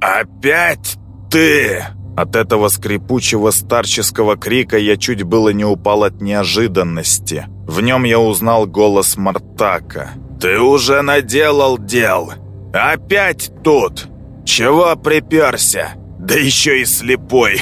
«Опять ты!» От этого скрипучего старческого крика я чуть было не упал от неожиданности. В нем я узнал голос Мартака. «Ты уже наделал дел! Опять тут! Чего приперся? Да еще и слепой!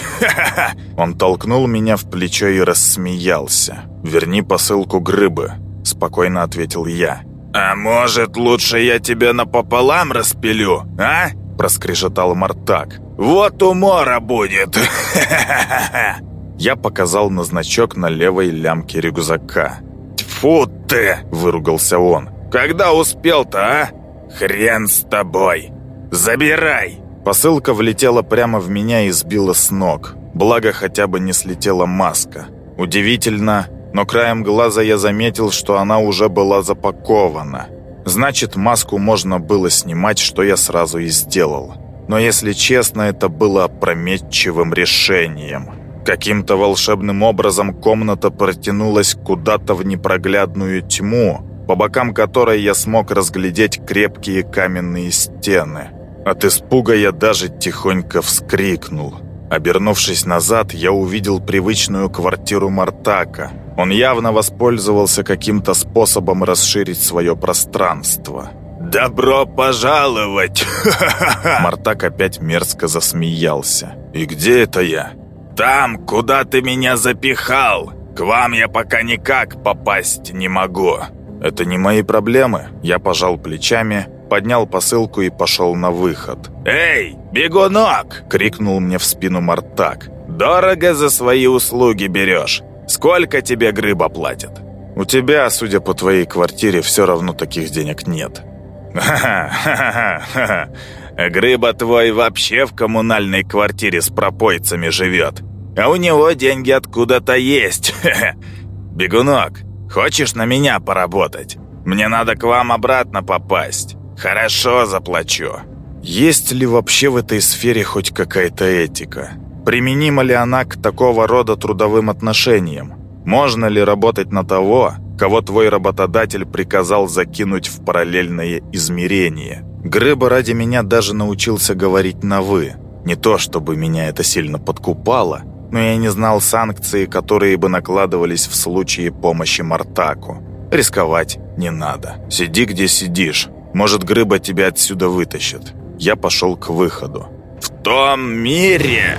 Он толкнул меня в плечо и рассмеялся. «Верни посылку Грыбы», — спокойно ответил я. «А может, лучше я тебя напополам распилю, а?» — проскрежетал Мартак. «Вот умора будет!» Я показал на значок на левой лямке рюкзака. «Тьфу ты!» — выругался он. «Когда успел-то, а? Хрен с тобой! Забирай!» Посылка влетела прямо в меня и сбила с ног. Благо, хотя бы не слетела маска. Удивительно, но краем глаза я заметил, что она уже была запакована. Значит, маску можно было снимать, что я сразу и сделал. Но если честно, это было опрометчивым решением. Каким-то волшебным образом комната протянулась куда-то в непроглядную тьму, по бокам которой я смог разглядеть крепкие каменные стены. От испуга я даже тихонько вскрикнул. Обернувшись назад, я увидел привычную квартиру Мартака. Он явно воспользовался каким-то способом расширить свое пространство. «Добро пожаловать!» Мартак опять мерзко засмеялся. «И где это я?» «Там, куда ты меня запихал! К вам я пока никак попасть не могу!» «Это не мои проблемы!» Я пожал плечами, поднял посылку и пошел на выход. «Эй, бегунок!» — крикнул мне в спину Мартак. «Дорого за свои услуги берешь. Сколько тебе грыба платят?» «У тебя, судя по твоей квартире, все равно таких денег нет». «Ха-ха-ха-ха! Грыба твой вообще в коммунальной квартире с пропойцами живет. А у него деньги откуда-то есть. Бегунок, хочешь на меня поработать? Мне надо к вам обратно попасть. Хорошо заплачу». Есть ли вообще в этой сфере хоть какая-то этика? Применима ли она к такого рода трудовым отношениям? Можно ли работать на того, кого твой работодатель приказал закинуть в параллельное измерение? Грыба ради меня даже научился говорить на «вы». Не то, чтобы меня это сильно подкупало, но я не знал санкции, которые бы накладывались в случае помощи Мартаку. Рисковать не надо. Сиди, где сидишь. Может, Грыба тебя отсюда вытащит. Я пошел к выходу. «В том мире!»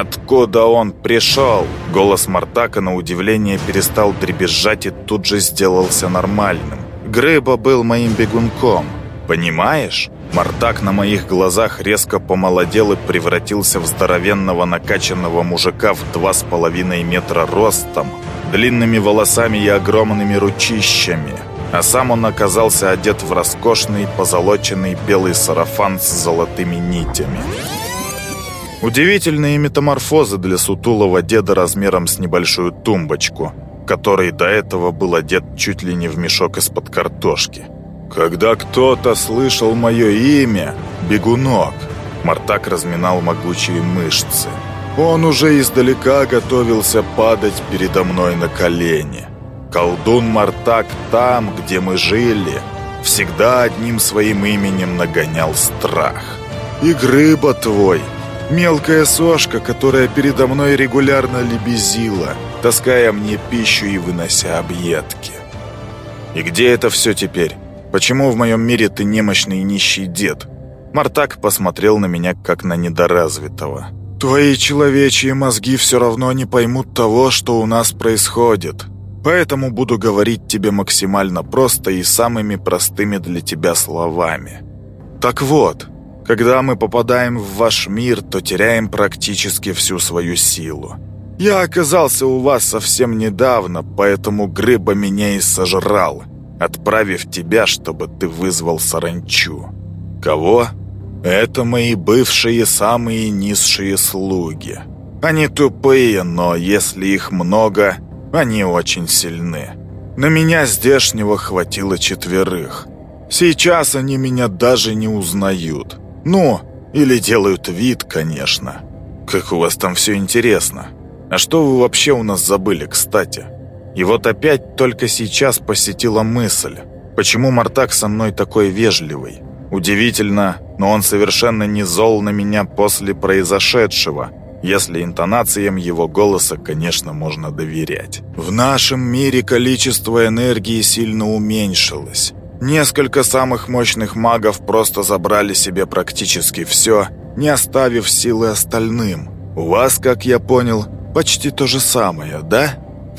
«Откуда он пришел?» Голос Мартака на удивление перестал дребезжать и тут же сделался нормальным. Грыба был моим бегунком. Понимаешь? Мартак на моих глазах резко помолодел и превратился в здоровенного накачанного мужика в два с половиной метра ростом, длинными волосами и огромными ручищами – а сам он оказался одет в роскошный позолоченный белый сарафан с золотыми нитями. Удивительные метаморфозы для сутулого деда размером с небольшую тумбочку, который до этого был одет чуть ли не в мешок из-под картошки. «Когда кто-то слышал мое имя, бегунок», Мартак разминал могучие мышцы. Он уже издалека готовился падать передо мной на колени. Колдун Мартак там, где мы жили, всегда одним своим именем нагонял страх. И грыба твой, мелкая сошка, которая передо мной регулярно лебезила, таская мне пищу и вынося объедки. И где это все теперь? Почему в моем мире ты немощный и нищий дед? Мартак посмотрел на меня, как на недоразвитого. «Твои человечьи мозги все равно не поймут того, что у нас происходит. Поэтому буду говорить тебе максимально просто и самыми простыми для тебя словами. Так вот, когда мы попадаем в ваш мир, то теряем практически всю свою силу. Я оказался у вас совсем недавно, поэтому Грыба меня и сожрал, отправив тебя, чтобы ты вызвал саранчу. Кого? Это мои бывшие самые низшие слуги. Они тупые, но если их много, они очень сильны. На меня здешнего хватило четверых. Сейчас они меня даже не узнают. Ну, или делают вид, конечно. Как у вас там все интересно. А что вы вообще у нас забыли, кстати? И вот опять только сейчас посетила мысль. Почему Мартак со мной такой вежливый? Удивительно, но он совершенно не зол на меня после произошедшего, если интонациям его голоса, конечно, можно доверять. В нашем мире количество энергии сильно уменьшилось. Несколько самых мощных магов просто забрали себе практически все, не оставив силы остальным. У вас, как я понял, почти то же самое, да?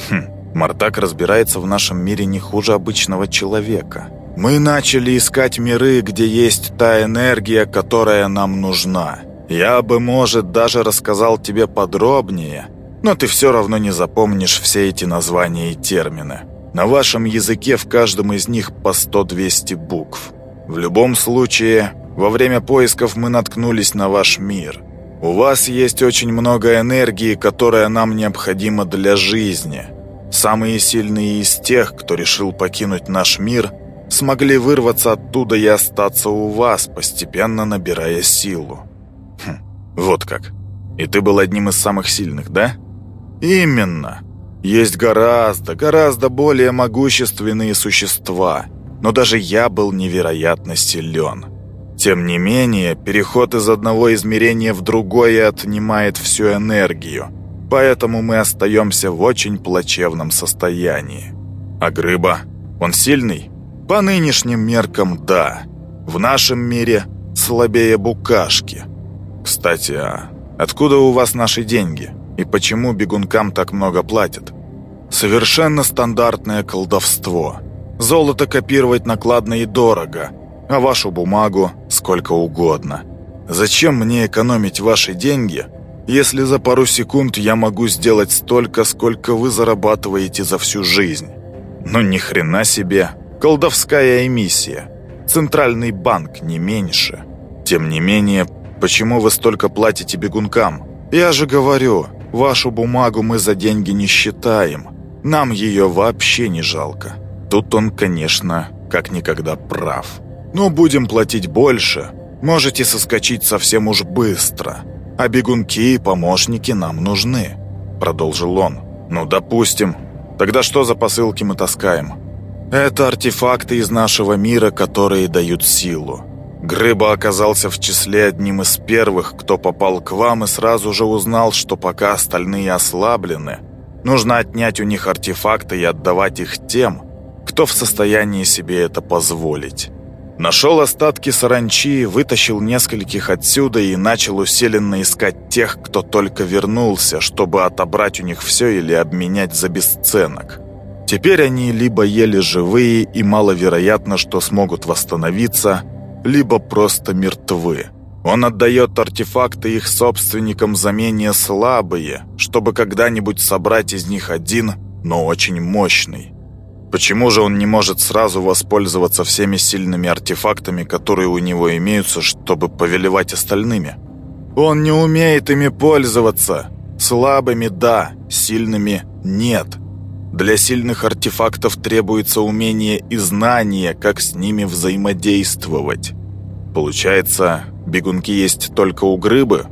Хм, Мартак разбирается в нашем мире не хуже обычного человека. Мы начали искать миры, где есть та энергия, которая нам нужна. Я бы, может, даже рассказал тебе подробнее, но ты все равно не запомнишь все эти названия и термины. На вашем языке в каждом из них по 100-200 букв. В любом случае, во время поисков мы наткнулись на ваш мир. У вас есть очень много энергии, которая нам необходима для жизни. Самые сильные из тех, кто решил покинуть наш мир – смогли вырваться оттуда и остаться у вас, постепенно набирая силу. Хм, вот как. И ты был одним из самых сильных, да? Именно. Есть гораздо, гораздо более могущественные существа, но даже я был невероятно силен. Тем не менее, переход из одного измерения в другое отнимает всю энергию, поэтому мы остаемся в очень плачевном состоянии. А Грыба, он сильный? По нынешним меркам, да. В нашем мире слабее букашки. Кстати, а откуда у вас наши деньги? И почему бегункам так много платят? Совершенно стандартное колдовство. Золото копировать накладно и дорого, а вашу бумагу сколько угодно. Зачем мне экономить ваши деньги, если за пару секунд я могу сделать столько, сколько вы зарабатываете за всю жизнь? Ну ни хрена себе. Колдовская эмиссия. Центральный банк, не меньше. Тем не менее, почему вы столько платите бегункам? Я же говорю, вашу бумагу мы за деньги не считаем. Нам ее вообще не жалко. Тут он, конечно, как никогда прав. Но будем платить больше. Можете соскочить совсем уж быстро. А бегунки и помощники нам нужны. Продолжил он. Ну, допустим. Тогда что за посылки мы таскаем? Это артефакты из нашего мира, которые дают силу. Грыба оказался в числе одним из первых, кто попал к вам и сразу же узнал, что пока остальные ослаблены, нужно отнять у них артефакты и отдавать их тем, кто в состоянии себе это позволить. Нашел остатки саранчи, вытащил нескольких отсюда и начал усиленно искать тех, кто только вернулся, чтобы отобрать у них все или обменять за бесценок. Теперь они либо еле живые и маловероятно, что смогут восстановиться, либо просто мертвы. Он отдает артефакты их собственникам за менее слабые, чтобы когда-нибудь собрать из них один, но очень мощный. Почему же он не может сразу воспользоваться всеми сильными артефактами, которые у него имеются, чтобы повелевать остальными? Он не умеет ими пользоваться. Слабыми – да, сильными – нет – для сильных артефактов требуется умение и знание, как с ними взаимодействовать. Получается, бегунки есть только у грыбы?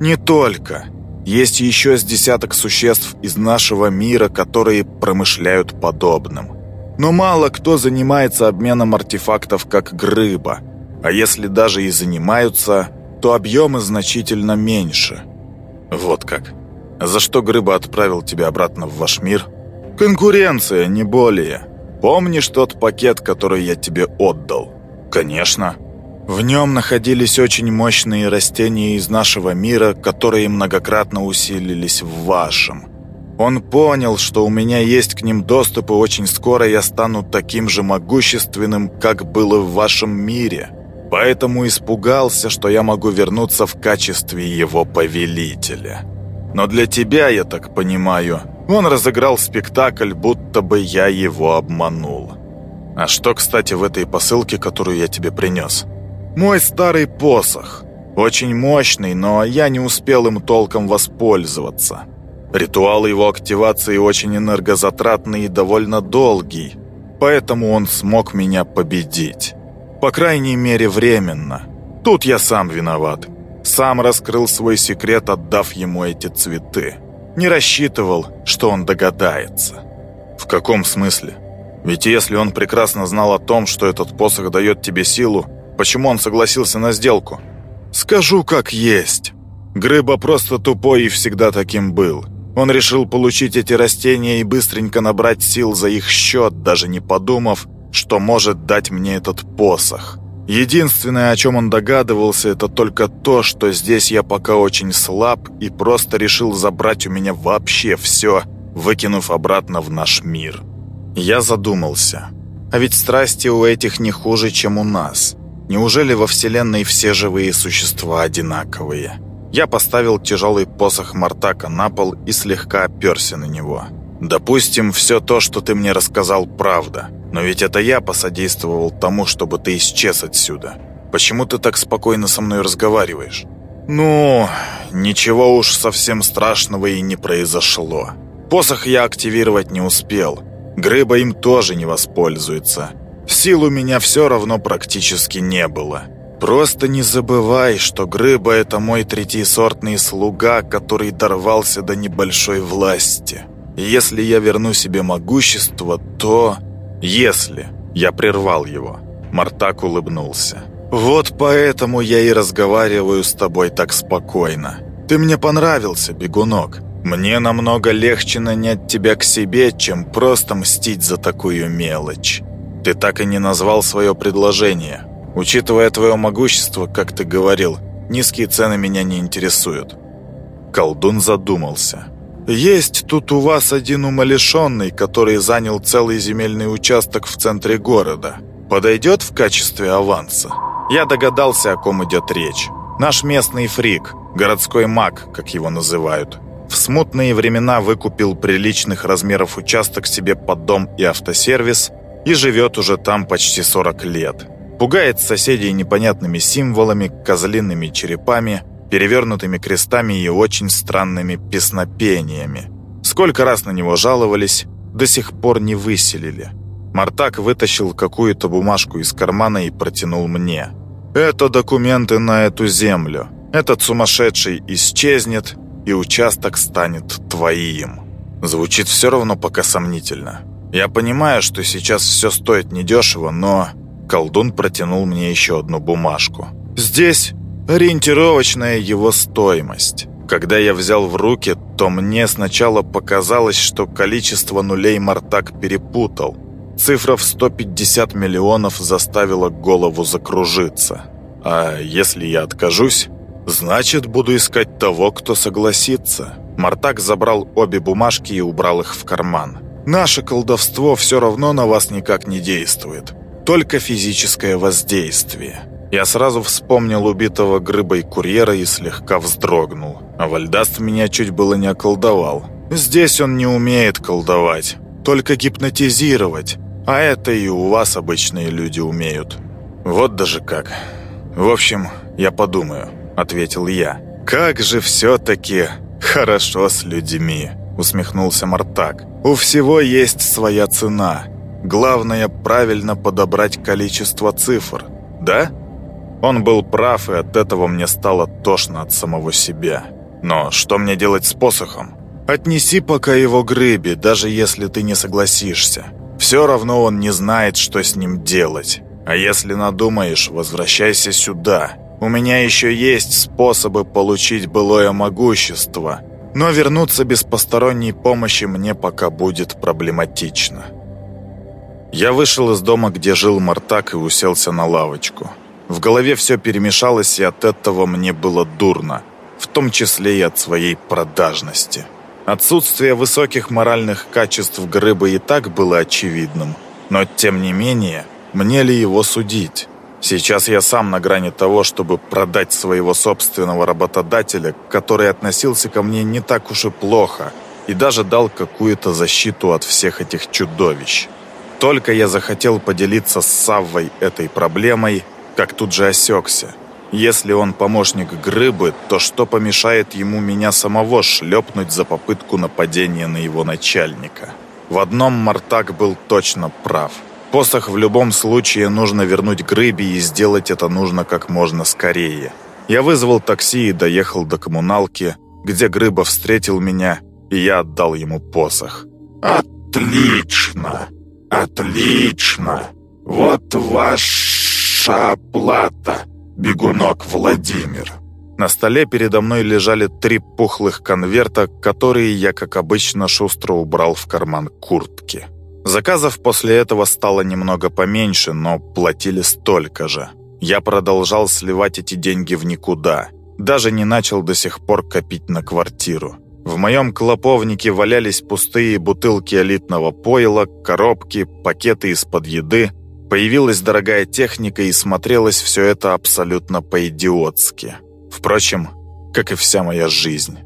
Не только. Есть еще с десяток существ из нашего мира, которые промышляют подобным. Но мало кто занимается обменом артефактов, как грыба. А если даже и занимаются, то объемы значительно меньше. Вот как. За что Грыба отправил тебя обратно в ваш мир – Конкуренция, не более. Помнишь тот пакет, который я тебе отдал? Конечно. В нем находились очень мощные растения из нашего мира, которые многократно усилились в вашем. Он понял, что у меня есть к ним доступ, и очень скоро я стану таким же могущественным, как было в вашем мире. Поэтому испугался, что я могу вернуться в качестве его повелителя. Но для тебя, я так понимаю, он разыграл спектакль, будто бы я его обманул. А что, кстати, в этой посылке, которую я тебе принес? Мой старый посох. Очень мощный, но я не успел им толком воспользоваться. Ритуал его активации очень энергозатратный и довольно долгий, поэтому он смог меня победить. По крайней мере, временно. Тут я сам виноват. Сам раскрыл свой секрет, отдав ему эти цветы. Не рассчитывал, что он догадается. В каком смысле? Ведь если он прекрасно знал о том, что этот посох дает тебе силу, Почему он согласился на сделку? Скажу как есть. Грыба просто тупой и всегда таким был. Он решил получить эти растения и быстренько набрать сил за их счет, даже не подумав, что может дать мне этот посох. Единственное, о чем он догадывался, это только то, что здесь я пока очень слаб и просто решил забрать у меня вообще все, выкинув обратно в наш мир. Я задумался. А ведь страсти у этих не хуже, чем у нас. Неужели во Вселенной все живые существа одинаковые? Я поставил тяжелый посох Мартака на пол и слегка оперся на него. «Допустим, все то, что ты мне рассказал, правда. Но ведь это я посодействовал тому, чтобы ты исчез отсюда. Почему ты так спокойно со мной разговариваешь?» «Ну, ничего уж совсем страшного и не произошло. Посох я активировать не успел. Грыба им тоже не воспользуется. Сил у меня все равно практически не было. Просто не забывай, что Грыба — это мой третьесортный слуга, который дорвался до небольшой власти. Если я верну себе могущество, то... Если... Я прервал его. Мартак улыбнулся. «Вот поэтому я и разговариваю с тобой так спокойно. Ты мне понравился, бегунок. Мне намного легче нанять тебя к себе, чем просто мстить за такую мелочь. Ты так и не назвал свое предложение. Учитывая твое могущество, как ты говорил, низкие цены меня не интересуют». Колдун задумался. «Есть тут у вас один умалишенный, который занял целый земельный участок в центре города. Подойдет в качестве аванса?» Я догадался, о ком идет речь. Наш местный фрик, городской маг, как его называют. В смутные времена выкупил приличных размеров участок себе под дом и автосервис и живет уже там почти 40 лет. Пугает соседей непонятными символами, козлиными черепами, перевернутыми крестами и очень странными песнопениями. Сколько раз на него жаловались, до сих пор не выселили. Мартак вытащил какую-то бумажку из кармана и протянул мне. «Это документы на эту землю. Этот сумасшедший исчезнет, и участок станет твоим. Звучит все равно пока сомнительно. Я понимаю, что сейчас все стоит недешево, но... Колдун протянул мне еще одну бумажку. Здесь ориентировочная его стоимость. Когда я взял в руки, то мне сначала показалось, что количество нулей Мартак перепутал. Цифра в 150 миллионов заставила голову закружиться. А если я откажусь, «Значит, буду искать того, кто согласится». Мартак забрал обе бумажки и убрал их в карман. «Наше колдовство все равно на вас никак не действует. Только физическое воздействие». Я сразу вспомнил убитого грыбой курьера и слегка вздрогнул. А Вальдаст меня чуть было не околдовал. Здесь он не умеет колдовать, только гипнотизировать. А это и у вас обычные люди умеют. Вот даже как. В общем, я подумаю. — ответил я. «Как же все-таки хорошо с людьми!» — усмехнулся Мартак. «У всего есть своя цена. Главное, правильно подобрать количество цифр. Да?» Он был прав, и от этого мне стало тошно от самого себя. «Но что мне делать с посохом?» «Отнеси пока его Грыби, даже если ты не согласишься. Все равно он не знает, что с ним делать. А если надумаешь, возвращайся сюда. У меня еще есть способы получить былое могущество, но вернуться без посторонней помощи мне пока будет проблематично. Я вышел из дома, где жил Мартак, и уселся на лавочку. В голове все перемешалось, и от этого мне было дурно, в том числе и от своей продажности. Отсутствие высоких моральных качеств Грыбы и так было очевидным, но тем не менее, мне ли его судить? Сейчас я сам на грани того, чтобы продать своего собственного работодателя, который относился ко мне не так уж и плохо и даже дал какую-то защиту от всех этих чудовищ. Только я захотел поделиться с Саввой этой проблемой, как тут же осекся. Если он помощник Грыбы, то что помешает ему меня самого шлепнуть за попытку нападения на его начальника? В одном Мартак был точно прав – Посох в любом случае нужно вернуть Грыби, и сделать это нужно как можно скорее. Я вызвал такси и доехал до коммуналки, где Грыба встретил меня, и я отдал ему посох. «Отлично! Отлично! Вот ваш оплата, бегунок Владимир». На столе передо мной лежали три пухлых конверта, которые я, как обычно, шустро убрал в карман куртки. Заказов после этого стало немного поменьше, но платили столько же. Я продолжал сливать эти деньги в никуда. Даже не начал до сих пор копить на квартиру. В моем клоповнике валялись пустые бутылки элитного пойла, коробки, пакеты из-под еды. Появилась дорогая техника и смотрелось все это абсолютно по-идиотски. Впрочем, как и вся моя жизнь.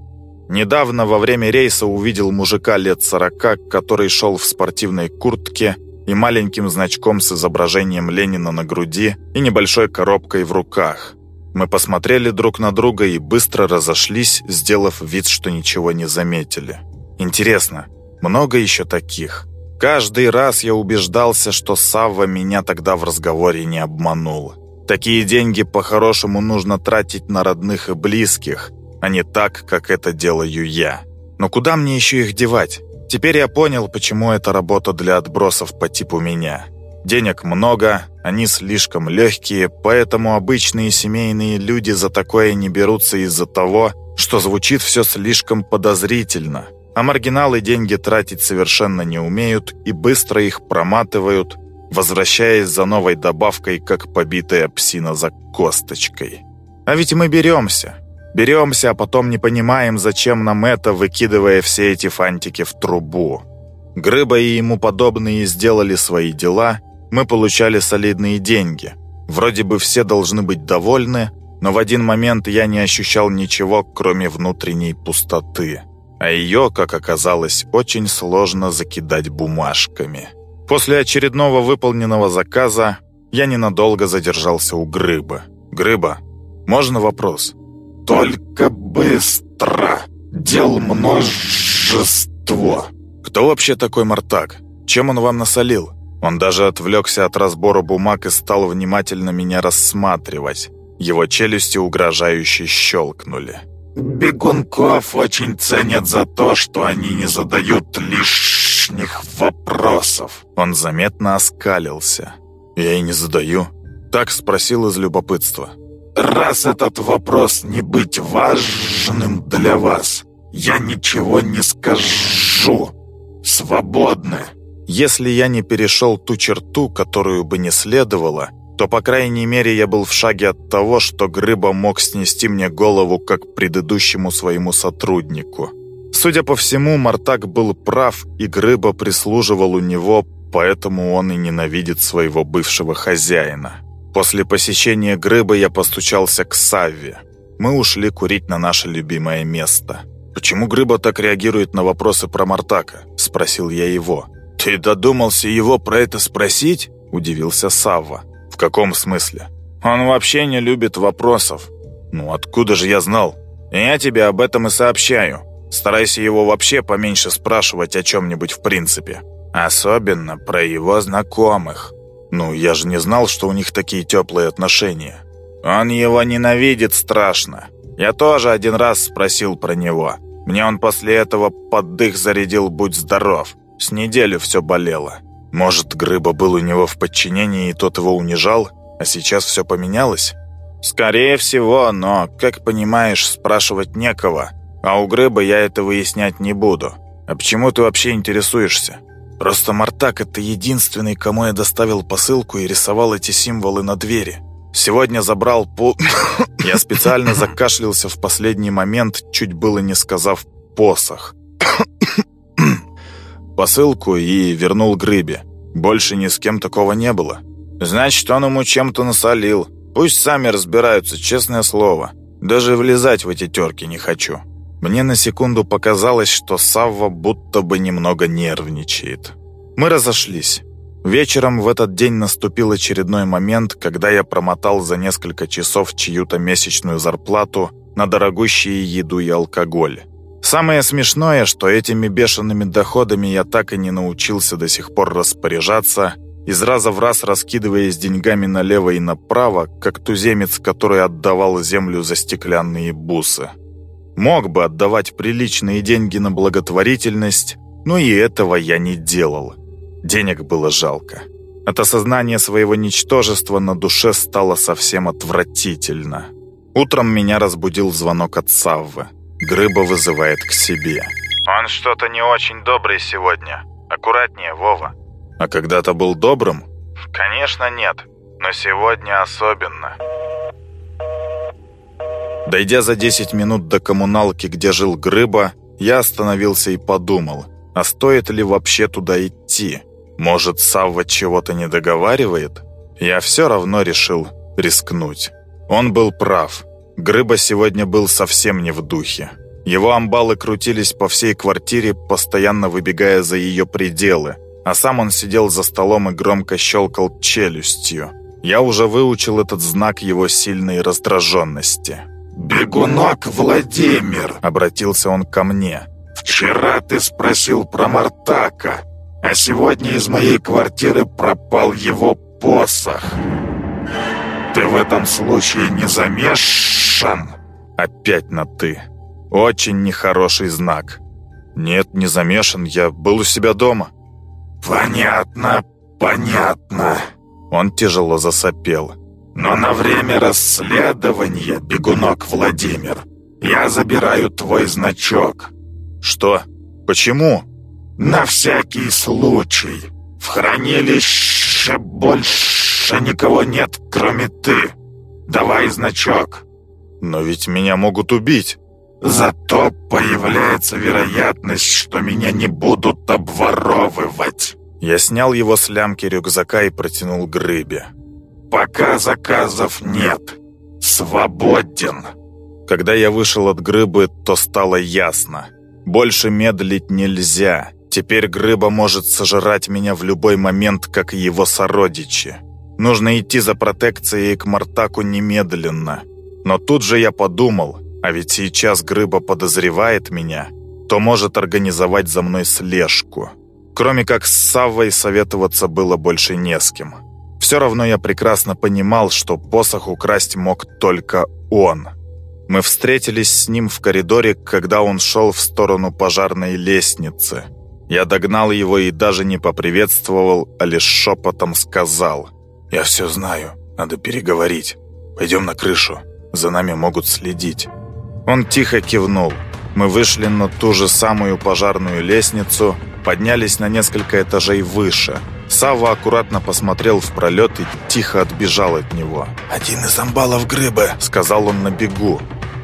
Недавно во время рейса увидел мужика лет сорока, который шел в спортивной куртке и маленьким значком с изображением Ленина на груди и небольшой коробкой в руках. Мы посмотрели друг на друга и быстро разошлись, сделав вид, что ничего не заметили. Интересно, много еще таких? Каждый раз я убеждался, что Савва меня тогда в разговоре не обманул. Такие деньги по-хорошему нужно тратить на родных и близких, а не так, как это делаю я. Но куда мне еще их девать? Теперь я понял, почему это работа для отбросов по типу меня. Денег много, они слишком легкие, поэтому обычные семейные люди за такое не берутся из-за того, что звучит все слишком подозрительно. А маргиналы деньги тратить совершенно не умеют и быстро их проматывают, возвращаясь за новой добавкой, как побитая псина за косточкой. А ведь мы беремся. Беремся, а потом не понимаем, зачем нам это, выкидывая все эти фантики в трубу. Грыба и ему подобные сделали свои дела, мы получали солидные деньги. Вроде бы все должны быть довольны, но в один момент я не ощущал ничего, кроме внутренней пустоты. А ее, как оказалось, очень сложно закидать бумажками. После очередного выполненного заказа я ненадолго задержался у Грыба. «Грыба, можно вопрос?» «Только быстро! Дел множество!» «Кто вообще такой Мартак? Чем он вам насолил?» Он даже отвлекся от разбора бумаг и стал внимательно меня рассматривать. Его челюсти угрожающе щелкнули. «Бегунков очень ценят за то, что они не задают лишних вопросов». Он заметно оскалился. «Я и не задаю». Так спросил из любопытства. «Раз этот вопрос не быть важным для вас, я ничего не скажу. Свободны». Если я не перешел ту черту, которую бы не следовало, то, по крайней мере, я был в шаге от того, что Грыба мог снести мне голову как предыдущему своему сотруднику. Судя по всему, Мартак был прав, и Грыба прислуживал у него, поэтому он и ненавидит своего бывшего хозяина. После посещения Грыба я постучался к Савве. Мы ушли курить на наше любимое место. «Почему Грыба так реагирует на вопросы про Мартака?» – спросил я его. «Ты додумался его про это спросить?» – удивился Савва. «В каком смысле?» «Он вообще не любит вопросов». «Ну откуда же я знал?» «Я тебе об этом и сообщаю. Старайся его вообще поменьше спрашивать о чем-нибудь в принципе. Особенно про его знакомых. Ну, я же не знал, что у них такие теплые отношения. Он его ненавидит страшно. Я тоже один раз спросил про него. Мне он после этого поддых зарядил «Будь здоров». С неделю все болело. Может, Грыба был у него в подчинении, и тот его унижал, а сейчас все поменялось? Скорее всего, но, как понимаешь, спрашивать некого. А у Грыба я это выяснять не буду. А почему ты вообще интересуешься? Просто Мартак — это единственный, кому я доставил посылку и рисовал эти символы на двери. Сегодня забрал пол... я специально закашлялся в последний момент, чуть было не сказав «посох» посылку и вернул Грыбе. Больше ни с кем такого не было. Значит, он ему чем-то насолил. Пусть сами разбираются, честное слово. Даже влезать в эти терки не хочу. Мне на секунду показалось, что Савва будто бы немного нервничает. Мы разошлись. Вечером в этот день наступил очередной момент, когда я промотал за несколько часов чью-то месячную зарплату на дорогущие еду и алкоголь. Самое смешное, что этими бешеными доходами я так и не научился до сих пор распоряжаться, из раза в раз раскидываясь деньгами налево и направо, как туземец, который отдавал землю за стеклянные бусы. Мог бы отдавать приличные деньги на благотворительность, но и этого я не делал. Денег было жалко. От осознания своего ничтожества на душе стало совсем отвратительно. Утром меня разбудил звонок от Саввы. Грыба вызывает к себе. «Он что-то не очень добрый сегодня. Аккуратнее, Вова». «А когда-то был добрым?» «Конечно нет, но сегодня особенно». Дойдя за 10 минут до коммуналки, где жил Грыба, я остановился и подумал, а стоит ли вообще туда идти? Может, Савва чего-то не договаривает? Я все равно решил рискнуть. Он был прав. Грыба сегодня был совсем не в духе. Его амбалы крутились по всей квартире, постоянно выбегая за ее пределы, а сам он сидел за столом и громко щелкал челюстью. Я уже выучил этот знак его сильной раздраженности. «Бегунок Владимир!» — обратился он ко мне. «Вчера ты спросил про Мартака, а сегодня из моей квартиры пропал его посох. Ты в этом случае не замешан?» «Опять на «ты». Очень нехороший знак. Нет, не замешан, я был у себя дома». «Понятно, понятно». Он тяжело засопел. Но на время расследования, бегунок Владимир, я забираю твой значок. Что? Почему? На всякий случай. В хранилище больше никого нет, кроме ты. Давай значок. Но ведь меня могут убить. Зато появляется вероятность, что меня не будут обворовывать. Я снял его с лямки рюкзака и протянул Грыбе. Пока заказов нет. Свободен. Когда я вышел от Грыбы, то стало ясно. Больше медлить нельзя. Теперь Грыба может сожрать меня в любой момент, как и его сородичи. Нужно идти за протекцией к Мартаку немедленно. Но тут же я подумал, а ведь сейчас Грыба подозревает меня, то может организовать за мной слежку. Кроме как с Саввой советоваться было больше не с кем. Все равно я прекрасно понимал, что посох украсть мог только он. Мы встретились с ним в коридоре, когда он шел в сторону пожарной лестницы. Я догнал его и даже не поприветствовал, а лишь шепотом сказал. «Я все знаю, надо переговорить. Пойдем на крышу, за нами могут следить». Он тихо кивнул. Мы вышли на ту же самую пожарную лестницу, поднялись на несколько этажей выше – Сава аккуратно посмотрел в пролет и тихо отбежал от него. «Один из амбалов Грыбы», — сказал он на бегу.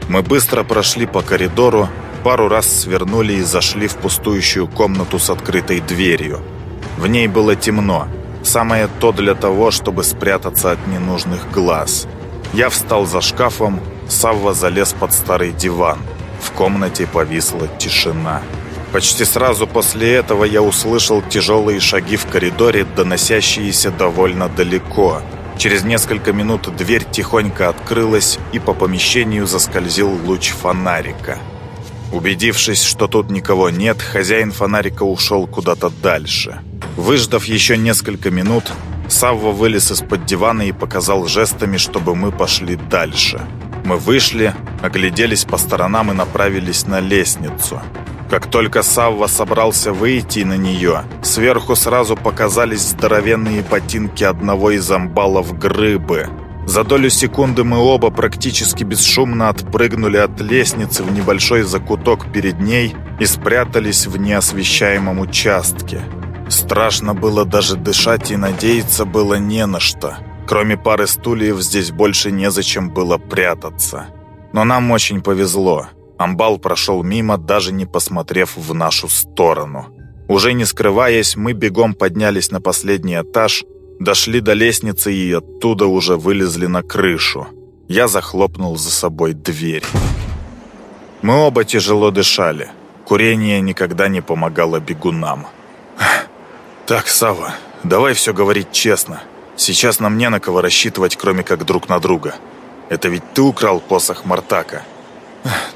Мы быстро прошли по коридору, пару раз свернули и зашли в пустующую комнату с открытой дверью. В ней было темно, самое то для того, чтобы спрятаться от ненужных глаз. Я встал за шкафом, Савва залез под старый диван. В комнате повисла тишина. Почти сразу после этого я услышал тяжелые шаги в коридоре, доносящиеся довольно далеко. Через несколько минут дверь тихонько открылась, и по помещению заскользил луч фонарика. Убедившись, что тут никого нет, хозяин фонарика ушел куда-то дальше. Выждав еще несколько минут, Савва вылез из-под дивана и показал жестами, чтобы мы пошли дальше. Мы вышли, огляделись по сторонам и направились на лестницу. Как только Савва собрался выйти на нее, сверху сразу показались здоровенные ботинки одного из амбалов Грыбы. За долю секунды мы оба практически бесшумно отпрыгнули от лестницы в небольшой закуток перед ней и спрятались в неосвещаемом участке. Страшно было даже дышать и надеяться было не на что. Кроме пары стульев здесь больше незачем было прятаться. Но нам очень повезло. Амбал прошел мимо, даже не посмотрев в нашу сторону. Уже не скрываясь, мы бегом поднялись на последний этаж, дошли до лестницы и оттуда уже вылезли на крышу. Я захлопнул за собой дверь. Мы оба тяжело дышали. Курение никогда не помогало бегунам. «Так, Сава, давай все говорить честно. Сейчас нам не на кого рассчитывать, кроме как друг на друга. Это ведь ты украл посох Мартака?»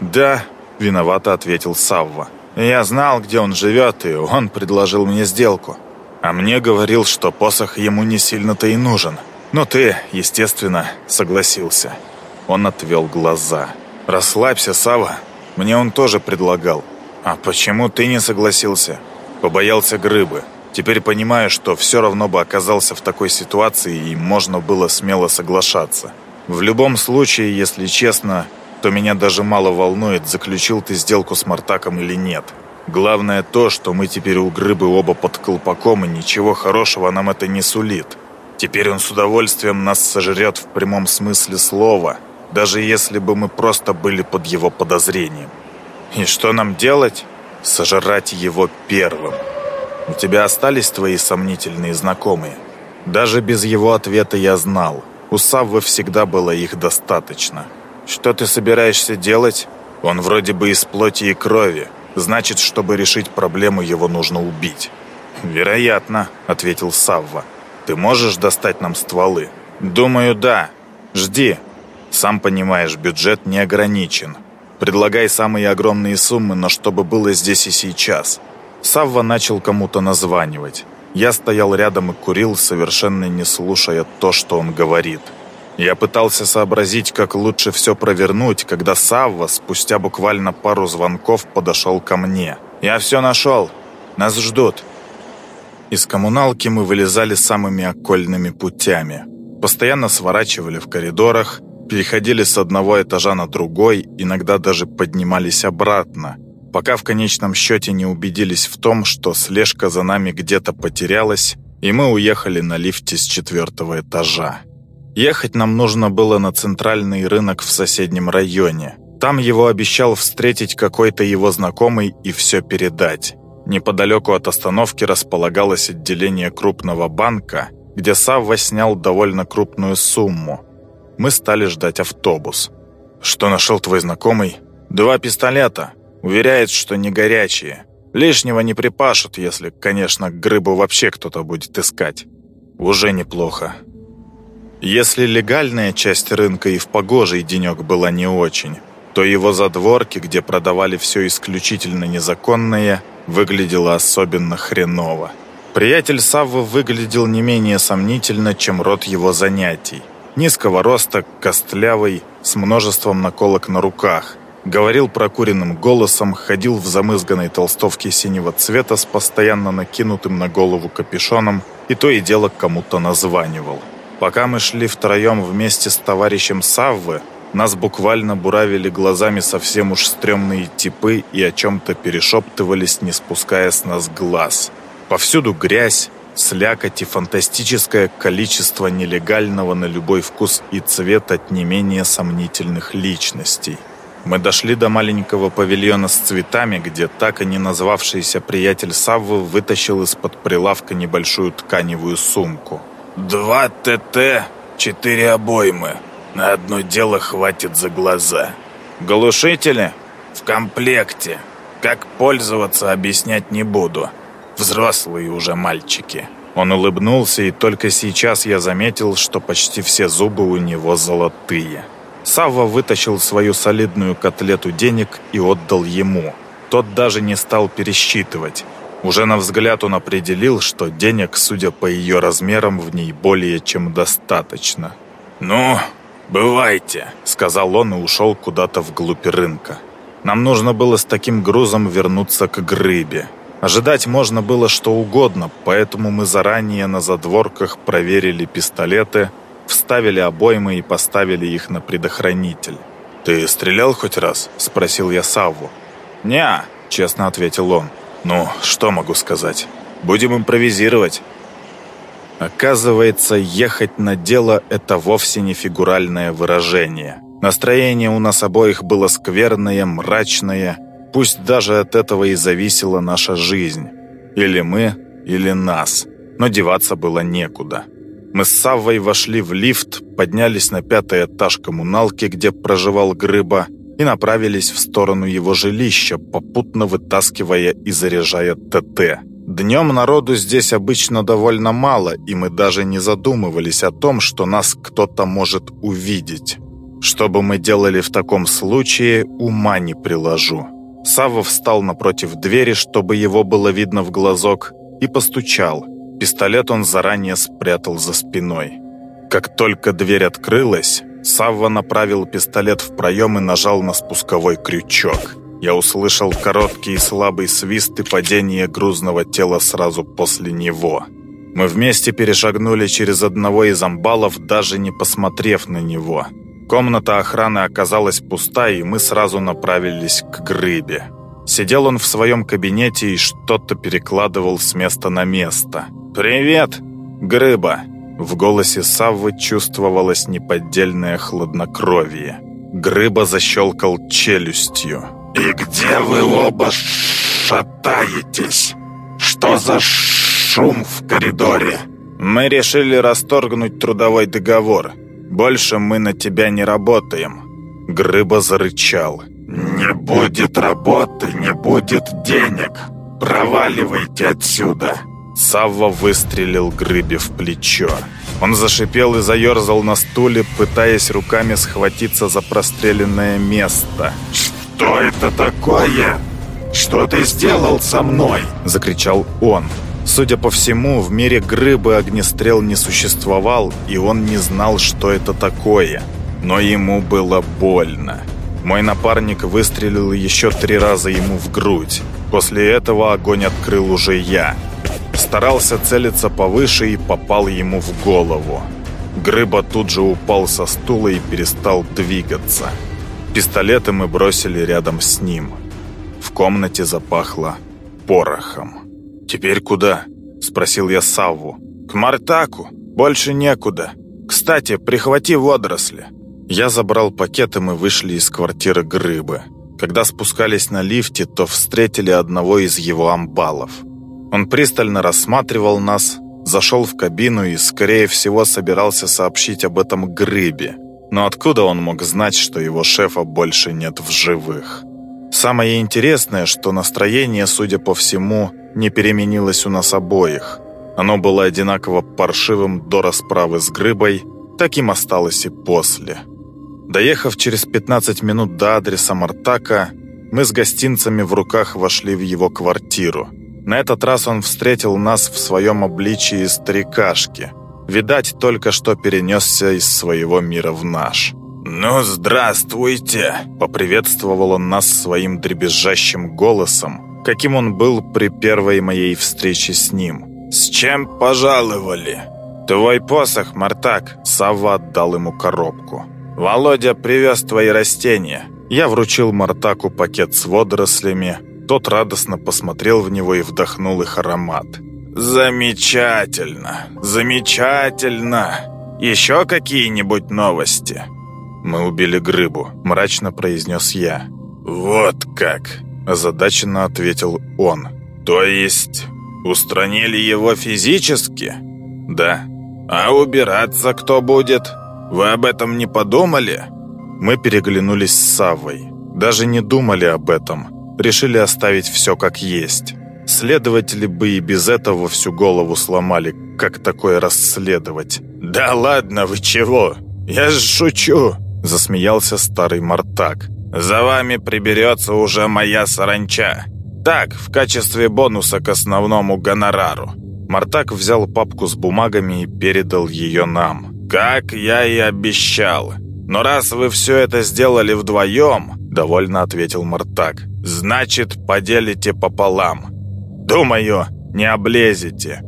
«Да», — виновато ответил Савва. «Я знал, где он живет, и он предложил мне сделку. А мне говорил, что посох ему не сильно-то и нужен. Но ты, естественно, согласился». Он отвел глаза. «Расслабься, Сава. Мне он тоже предлагал. А почему ты не согласился?» «Побоялся Грыбы. Теперь понимаю, что все равно бы оказался в такой ситуации, и можно было смело соглашаться. В любом случае, если честно, то меня даже мало волнует, заключил ты сделку с Мартаком или нет. Главное то, что мы теперь у Грыбы оба под колпаком, и ничего хорошего нам это не сулит. Теперь он с удовольствием нас сожрет в прямом смысле слова, даже если бы мы просто были под его подозрением. И что нам делать? Сожрать его первым. У тебя остались твои сомнительные знакомые? Даже без его ответа я знал. У Саввы всегда было их достаточно. Что ты собираешься делать? Он вроде бы из плоти и крови. Значит, чтобы решить проблему, его нужно убить. «Вероятно», — ответил Савва. «Ты можешь достать нам стволы?» «Думаю, да. Жди. Сам понимаешь, бюджет не ограничен. Предлагай самые огромные суммы, но чтобы было здесь и сейчас». Савва начал кому-то названивать. Я стоял рядом и курил, совершенно не слушая то, что он говорит. Я пытался сообразить, как лучше все провернуть, когда Савва, спустя буквально пару звонков, подошел ко мне. «Я все нашел. Нас ждут». Из коммуналки мы вылезали самыми окольными путями. Постоянно сворачивали в коридорах, переходили с одного этажа на другой, иногда даже поднимались обратно, пока в конечном счете не убедились в том, что слежка за нами где-то потерялась, и мы уехали на лифте с четвертого этажа. Ехать нам нужно было на центральный рынок в соседнем районе. Там его обещал встретить какой-то его знакомый и все передать. Неподалеку от остановки располагалось отделение крупного банка, где Савва снял довольно крупную сумму. Мы стали ждать автобус. «Что нашел твой знакомый?» «Два пистолета. Уверяет, что не горячие. Лишнего не припашут, если, конечно, грыбу вообще кто-то будет искать. Уже неплохо. Если легальная часть рынка и в погожий денек была не очень, то его задворки, где продавали все исключительно незаконное, выглядело особенно хреново. Приятель Саввы выглядел не менее сомнительно, чем род его занятий. Низкого роста, костлявый, с множеством наколок на руках. Говорил прокуренным голосом, ходил в замызганной толстовке синего цвета с постоянно накинутым на голову капюшоном и то и дело кому-то названивал. Пока мы шли втроем вместе с товарищем Саввы, нас буквально буравили глазами совсем уж стрёмные типы и о чем-то перешептывались, не спуская с нас глаз. Повсюду грязь, слякоть и фантастическое количество нелегального на любой вкус и цвет от не менее сомнительных личностей. Мы дошли до маленького павильона с цветами, где так и не назвавшийся приятель Саввы вытащил из-под прилавка небольшую тканевую сумку – Два ТТ, четыре обоймы. На одно дело хватит за глаза. Глушители? В комплекте. Как пользоваться, объяснять не буду. Взрослые уже мальчики. Он улыбнулся, и только сейчас я заметил, что почти все зубы у него золотые. Савва вытащил свою солидную котлету денег и отдал ему. Тот даже не стал пересчитывать. Уже на взгляд он определил, что денег, судя по ее размерам, в ней более чем достаточно. «Ну, бывайте», — сказал он и ушел куда-то вглубь рынка. Нам нужно было с таким грузом вернуться к Грыбе. Ожидать можно было что угодно, поэтому мы заранее на задворках проверили пистолеты, вставили обоймы и поставили их на предохранитель. «Ты стрелял хоть раз?» – спросил я Савву. «Не-а», честно ответил он. Ну, что могу сказать? Будем импровизировать. Оказывается, ехать на дело – это вовсе не фигуральное выражение. Настроение у нас обоих было скверное, мрачное. Пусть даже от этого и зависела наша жизнь. Или мы, или нас. Но деваться было некуда. Мы с Саввой вошли в лифт, поднялись на пятый этаж коммуналки, где проживал Грыба, и направились в сторону его жилища, попутно вытаскивая и заряжая ТТ. Днем народу здесь обычно довольно мало, и мы даже не задумывались о том, что нас кто-то может увидеть. Что бы мы делали в таком случае, ума не приложу. Савва встал напротив двери, чтобы его было видно в глазок, и постучал. Пистолет он заранее спрятал за спиной. Как только дверь открылась, Савва направил пистолет в проем и нажал на спусковой крючок. я услышал короткий и слабый свист и падение грузного тела сразу после него. Мы вместе перешагнули через одного из амбалов, даже не посмотрев на него. Комната охраны оказалась пуста, и мы сразу направились к Грыбе. Сидел он в своем кабинете и что-то перекладывал с места на место. «Привет, Грыба!» В голосе Саввы чувствовалось неподдельное хладнокровие. Грыба защелкал челюстью. «И где вы оба шатаетесь? Что за шум в коридоре?» «Мы решили расторгнуть трудовой договор. Больше мы на тебя не работаем». Грыба зарычал. «Не будет работы, не будет денег. Проваливайте отсюда!» Савва выстрелил Грыбе в плечо. Он зашипел и заерзал на стуле, пытаясь руками схватиться за простреленное место. «Что это такое? Что ты сделал со мной?» – закричал он. Судя по всему, в мире Грыбы огнестрел не существовал, и он не знал, что это такое. Но ему было больно. Мой напарник выстрелил еще три раза ему в грудь. После этого огонь открыл уже я. Старался целиться повыше и попал ему в голову. Грыба тут же упал со стула и перестал двигаться. Пистолеты мы бросили рядом с ним. В комнате запахло порохом. «Теперь куда?» – спросил я Савву. «К Мартаку. Больше некуда. Кстати, прихвати водоросли». Я забрал пакет, и мы вышли из квартиры Грыбы. Когда спускались на лифте, то встретили одного из его амбалов – он пристально рассматривал нас, зашел в кабину и, скорее всего, собирался сообщить об этом Грыбе. Но откуда он мог знать, что его шефа больше нет в живых? Самое интересное, что настроение, судя по всему, не переменилось у нас обоих. Оно было одинаково паршивым до расправы с Грыбой, таким осталось и после. Доехав через 15 минут до адреса Мартака, мы с гостинцами в руках вошли в его квартиру – на этот раз он встретил нас в своем обличии старикашки. Видать, только что перенесся из своего мира в наш. «Ну, здравствуйте!» – поприветствовал он нас своим дребезжащим голосом, каким он был при первой моей встрече с ним. «С чем пожаловали?» «Твой посох, Мартак!» – Савва отдал ему коробку. «Володя привез твои растения». Я вручил Мартаку пакет с водорослями, тот радостно посмотрел в него и вдохнул их аромат. «Замечательно! Замечательно! Еще какие-нибудь новости?» «Мы убили Грыбу», — мрачно произнес я. «Вот как!» — озадаченно ответил он. «То есть устранили его физически?» «Да». «А убираться кто будет? Вы об этом не подумали?» Мы переглянулись с Савой. Даже не думали об этом решили оставить все как есть. Следователи бы и без этого всю голову сломали, как такое расследовать. «Да ладно вы чего? Я ж шучу!» – засмеялся старый Мартак. «За вами приберется уже моя саранча. Так, в качестве бонуса к основному гонорару». Мартак взял папку с бумагами и передал ее нам. «Как я и обещал. Но раз вы все это сделали вдвоем, — довольно ответил Мартак, значит, поделите пополам. Думаю, не облезете.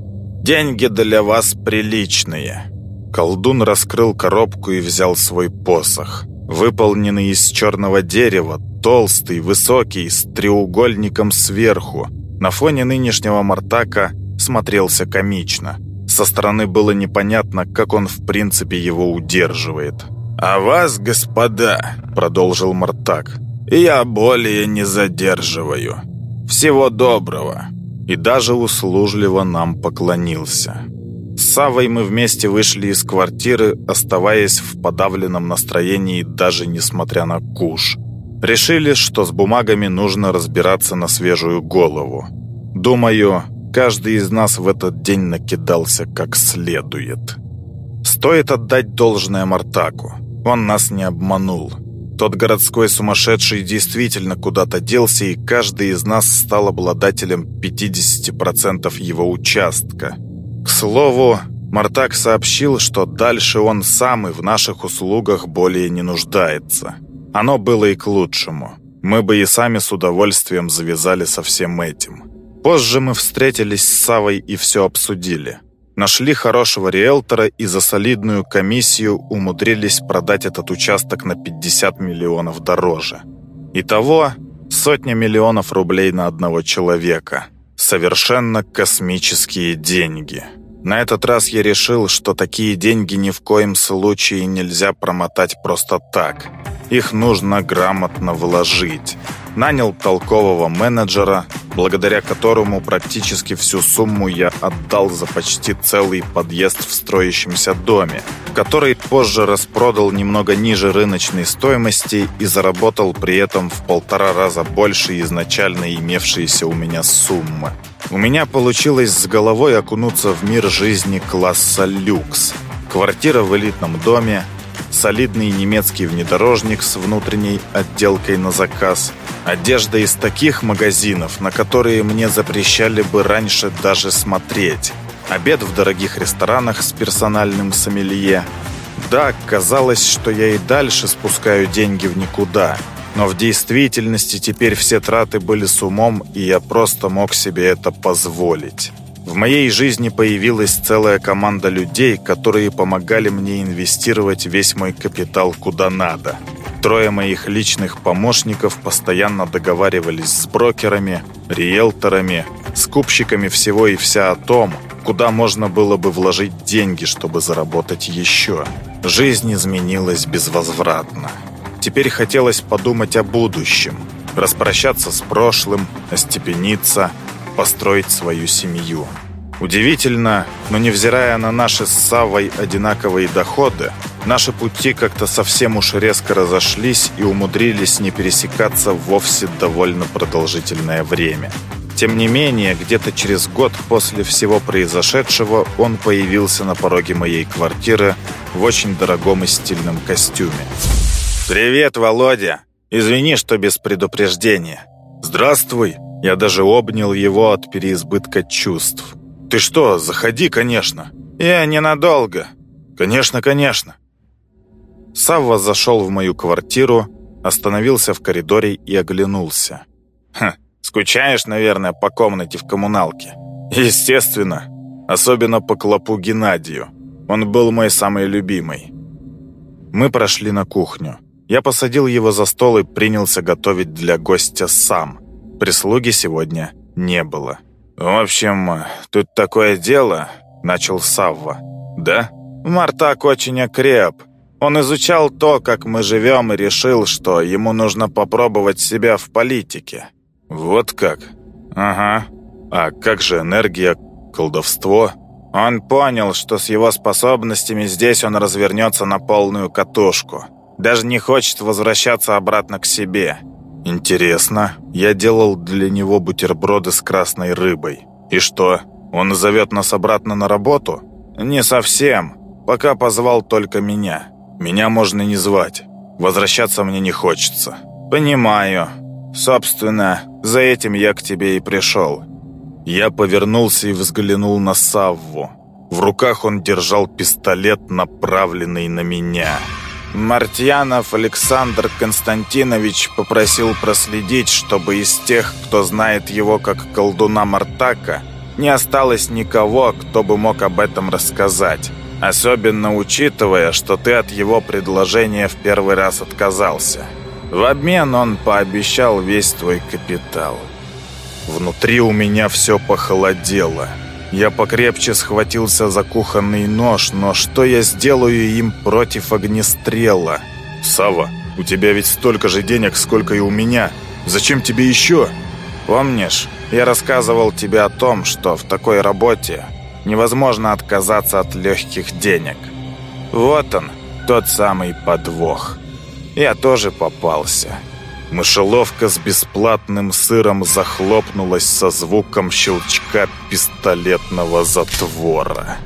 Деньги для вас приличные». Колдун раскрыл коробку и взял свой посох. Выполненный из черного дерева, толстый, высокий, с треугольником сверху. На фоне нынешнего Мартака смотрелся комично. Со стороны было непонятно, как он в принципе его удерживает. «А вас, господа», — продолжил Мартак, — «я более не задерживаю. Всего доброго». И даже услужливо нам поклонился. С Савой мы вместе вышли из квартиры, оставаясь в подавленном настроении даже несмотря на куш. Решили, что с бумагами нужно разбираться на свежую голову. Думаю, каждый из нас в этот день накидался как следует. Стоит отдать должное Мартаку. Он нас не обманул. Тот городской сумасшедший действительно куда-то делся, и каждый из нас стал обладателем 50% его участка. К слову, Мартак сообщил, что дальше он сам и в наших услугах более не нуждается. Оно было и к лучшему. мы бы и сами с удовольствием завязали со всем этим. Позже мы встретились с Савой и все обсудили. Нашли хорошего риэлтора и за солидную комиссию умудрились продать этот участок на 50 миллионов дороже. Итого сотня миллионов рублей на одного человека. Совершенно космические деньги. На этот раз я решил, что такие деньги ни в коем случае нельзя промотать просто так. Их нужно грамотно вложить. Нанял толкового менеджера, благодаря которому практически всю сумму я отдал за почти целый подъезд в строящемся доме, который позже распродал немного ниже рыночной стоимости и заработал при этом в полтора раза больше изначально имевшиеся у меня суммы. У меня получилось с головой окунуться в мир жизни класса люкс. Квартира в элитном доме, солидный немецкий внедорожник с внутренней отделкой на заказ, одежда из таких магазинов, на которые мне запрещали бы раньше даже смотреть, обед в дорогих ресторанах с персональным сомелье. Да, казалось, что я и дальше спускаю деньги в никуда – но в действительности теперь все траты были с умом, и я просто мог себе это позволить. В моей жизни появилась целая команда людей, которые помогали мне инвестировать весь мой капитал куда надо. Трое моих личных помощников постоянно договаривались с брокерами, риэлторами, скупщиками всего и вся о том, куда можно было бы вложить деньги, чтобы заработать еще. Жизнь изменилась безвозвратно. Теперь хотелось подумать о будущем, распрощаться с прошлым, остепениться, построить свою семью. Удивительно, но невзирая на наши с Савой одинаковые доходы, наши пути как-то совсем уж резко разошлись и умудрились не пересекаться вовсе довольно продолжительное время. Тем не менее, где-то через год после всего произошедшего он появился на пороге моей квартиры в очень дорогом и стильном костюме. «Привет, Володя! Извини, что без предупреждения». «Здравствуй!» Я даже обнял его от переизбытка чувств. «Ты что, заходи, конечно!» «Я ненадолго!» «Конечно, конечно!» Савва зашел в мою квартиру, остановился в коридоре и оглянулся. «Хм, скучаешь, наверное, по комнате в коммуналке?» «Естественно, особенно по клопу Геннадию. Он был мой самый любимый». Мы прошли на кухню. Я посадил его за стол и принялся готовить для гостя сам. Прислуги сегодня не было. «В общем, тут такое дело», — начал Савва. «Да?» «Мартак очень окреп. Он изучал то, как мы живем, и решил, что ему нужно попробовать себя в политике». «Вот как?» «Ага. А как же энергия, колдовство?» Он понял, что с его способностями здесь он развернется на полную катушку. Даже не хочет возвращаться обратно к себе. Интересно. Я делал для него бутерброды с красной рыбой. И что, он зовет нас обратно на работу? Не совсем. Пока позвал только меня. Меня можно не звать. Возвращаться мне не хочется. Понимаю. Собственно, за этим я к тебе и пришел. Я повернулся и взглянул на Савву. В руках он держал пистолет, направленный на меня. Мартьянов Александр Константинович попросил проследить, чтобы из тех, кто знает его как колдуна Мартака, не осталось никого, кто бы мог об этом рассказать. Особенно учитывая, что ты от его предложения в первый раз отказался. В обмен он пообещал весь твой капитал. Внутри у меня все похолодело. Я покрепче схватился за кухонный нож, но что я сделаю им против огнестрела? Сава, у тебя ведь столько же денег, сколько и у меня. Зачем тебе еще? Помнишь, я рассказывал тебе о том, что в такой работе невозможно отказаться от легких денег. Вот он, тот самый подвох. Я тоже попался. Мышеловка с бесплатным сыром захлопнулась со звуком щелчка пистолетного затвора.